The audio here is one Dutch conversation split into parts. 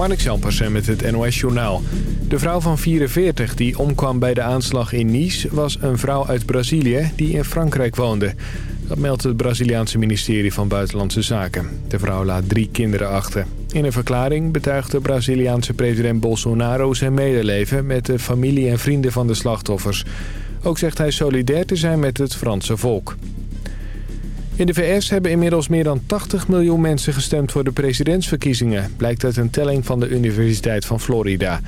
Marnik Jampersen met het NOS Journaal. De vrouw van 44 die omkwam bij de aanslag in Nice... was een vrouw uit Brazilië die in Frankrijk woonde. Dat meldt het Braziliaanse ministerie van Buitenlandse Zaken. De vrouw laat drie kinderen achter. In een verklaring betuigt de Braziliaanse president Bolsonaro zijn medeleven... met de familie en vrienden van de slachtoffers. Ook zegt hij solidair te zijn met het Franse volk. In de VS hebben inmiddels meer dan 80 miljoen mensen gestemd voor de presidentsverkiezingen... blijkt uit een telling van de Universiteit van Florida.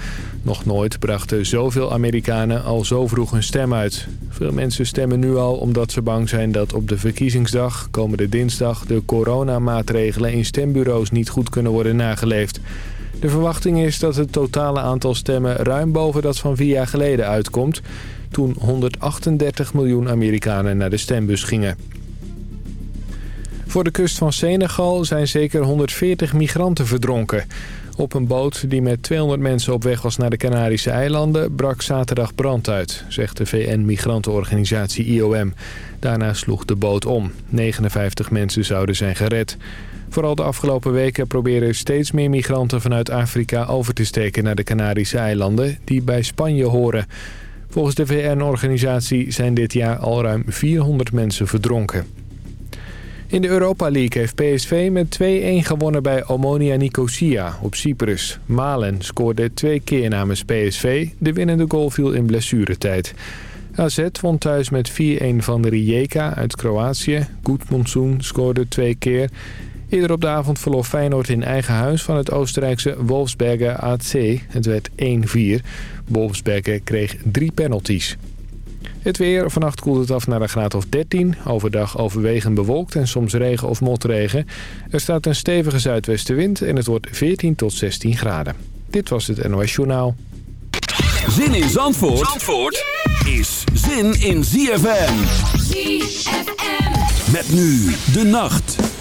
Nog nooit brachten zoveel Amerikanen al zo vroeg hun stem uit. Veel mensen stemmen nu al omdat ze bang zijn dat op de verkiezingsdag... komende dinsdag de coronamaatregelen in stembureaus niet goed kunnen worden nageleefd. De verwachting is dat het totale aantal stemmen ruim boven dat van vier jaar geleden uitkomt... toen 138 miljoen Amerikanen naar de stembus gingen. Voor de kust van Senegal zijn zeker 140 migranten verdronken. Op een boot die met 200 mensen op weg was naar de Canarische eilanden... brak zaterdag brand uit, zegt de VN-migrantenorganisatie IOM. Daarna sloeg de boot om. 59 mensen zouden zijn gered. Vooral de afgelopen weken proberen steeds meer migranten vanuit Afrika over te steken naar de Canarische eilanden... die bij Spanje horen. Volgens de VN-organisatie zijn dit jaar al ruim 400 mensen verdronken. In de Europa League heeft PSV met 2-1 gewonnen bij Omonia Nicosia op Cyprus. Malen scoorde twee keer namens PSV. De winnende goal viel in blessuretijd. AZ won thuis met 4-1 van Rijeka uit Kroatië. Monsoon scoorde twee keer. Eerder op de avond verloor Feyenoord in eigen huis van het Oostenrijkse Wolfsberger AC. Het werd 1-4. Wolfsberger kreeg drie penalties. Het weer, vannacht koelt het af naar een graad of 13. Overdag overwegend bewolkt en soms regen of motregen. Er staat een stevige zuidwestenwind en het wordt 14 tot 16 graden. Dit was het NOS Journaal. Zin in Zandvoort, Zandvoort is zin in ZFM. ZFM. Met nu de nacht.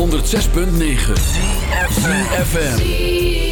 Op 106.9 CFFM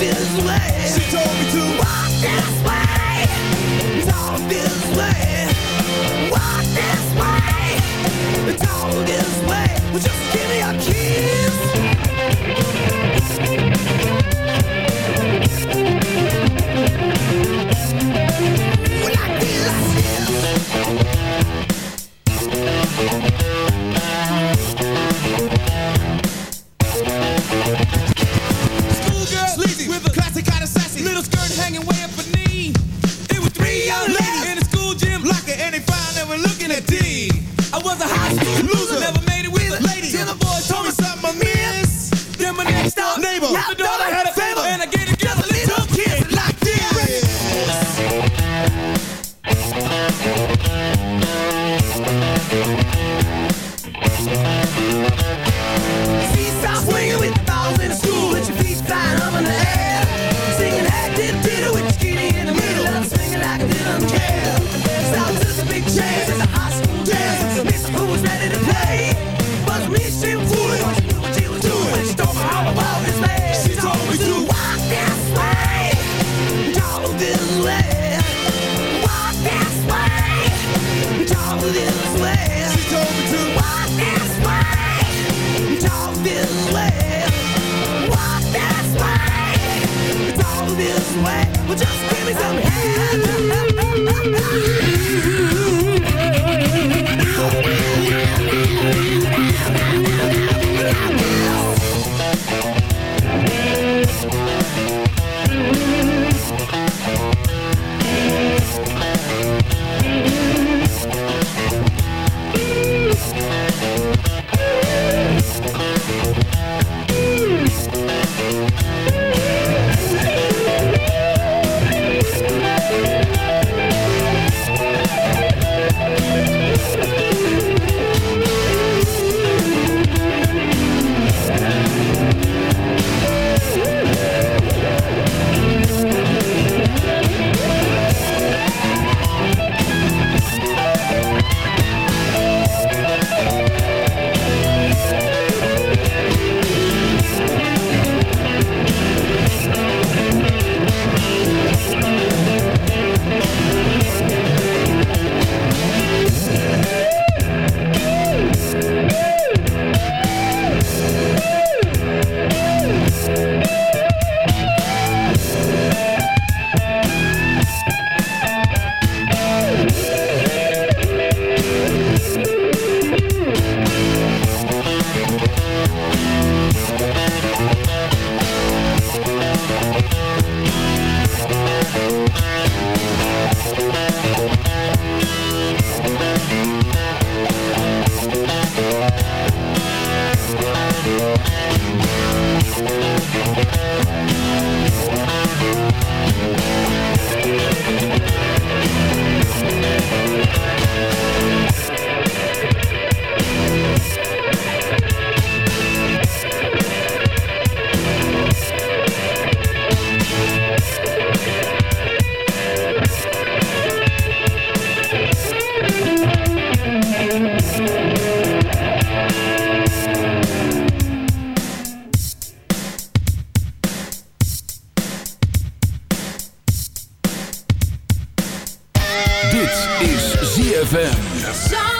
this way. She told me to walk this way. ZFM.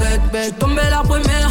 bête, bête. Je tombé la première.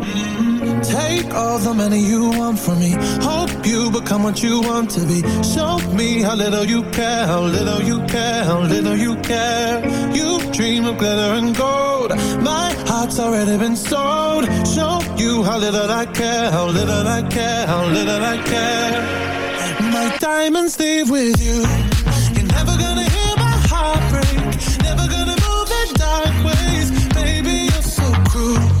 Take all the money you want from me. Hope you become what you want to be. Show me how little you care, how little you care, how little you care. You dream of glitter and gold. My heart's already been sold. Show you how little I care, how little I care, how little I care. My diamonds leave with you. You're never gonna hear my heart break. Never gonna move in dark ways. Baby, you're so cruel.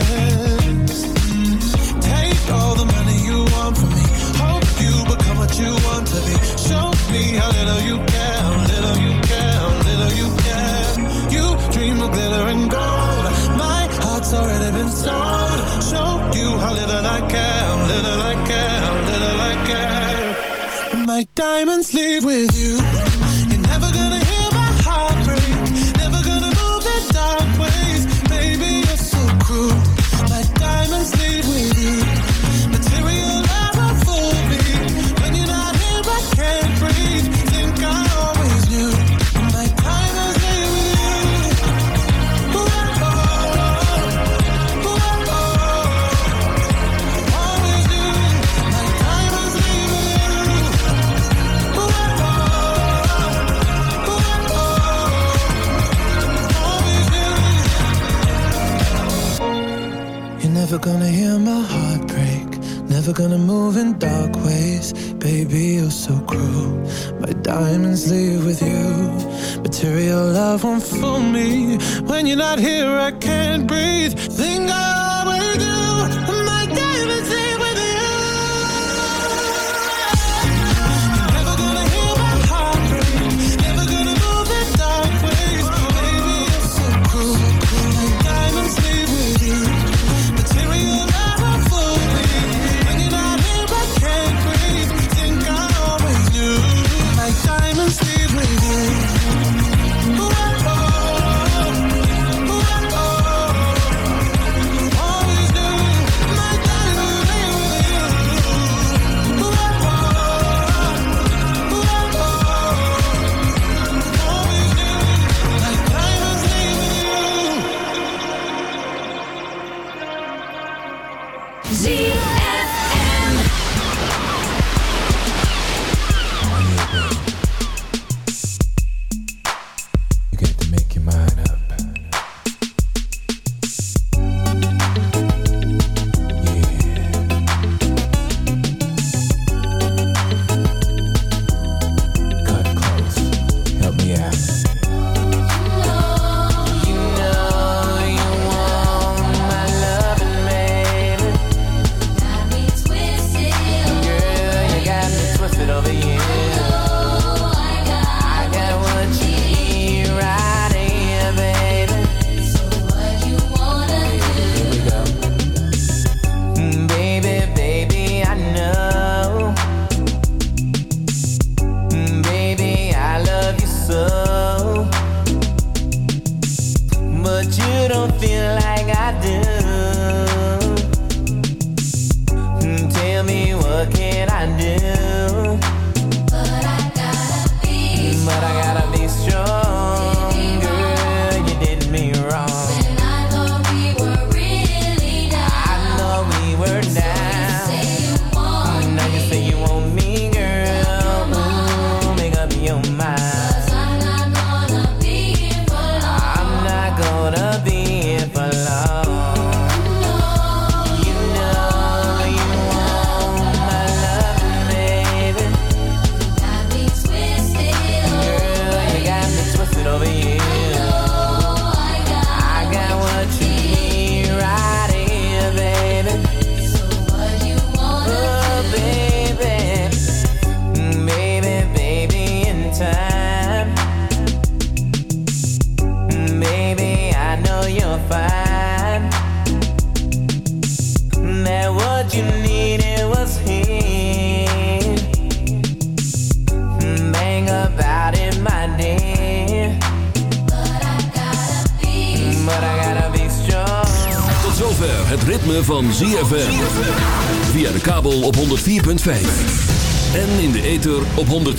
me how little you care, little you care, little you care. You dream of glitter and gold. My heart's already been sold. Show you how little I care, little I care, little I care. My diamonds leave with you. You're not here,